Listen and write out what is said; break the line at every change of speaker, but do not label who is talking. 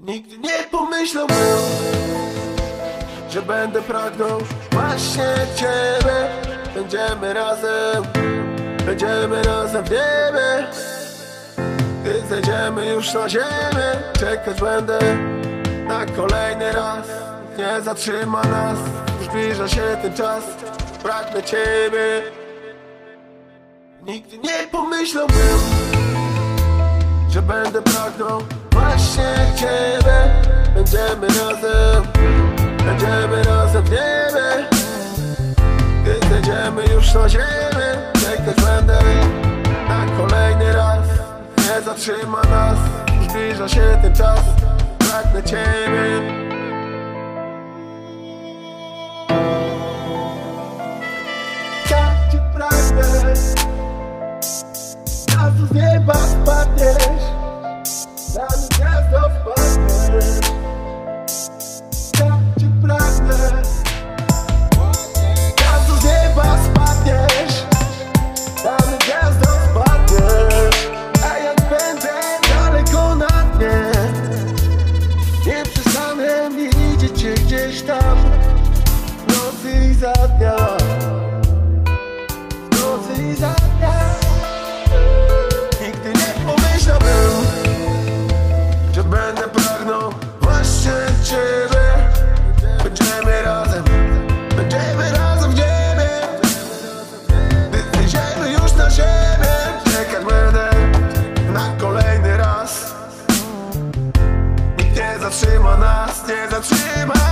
Nigdy nie pomyślałbym, że będę pragnął właśnie Ciebie. Będziemy razem, będziemy razem w niebie. Gdy zejdziemy już na ziemię, czekać będę na kolejny raz. Nie zatrzyma nas, zbliża się ten czas, pragnę Ciebie. Nigdy nie pomyślałbym, że będę pragnął właśnie Ciebie. Będziemy razem, będziemy razem w niebie. Gdy zejdziemy już na ziemię, czekać będę na kolejny raz. Nie zatrzyma nas, zbliża się ten czas, pragnę Ciebie. Tak Cię pragnę, aż z nieba spadniesz, gdzieś tam, w nocy i za dnia. W nocy i za dnia. Nigdy nie pomyślałbym, że będę pragnął właśnie Ciebie. Będziemy razem, będziemy razem w niebie. Gdy już na ziemię, czekać będę na kolejny raz. Nikt nie zatrzyma nas, nie zatrzyma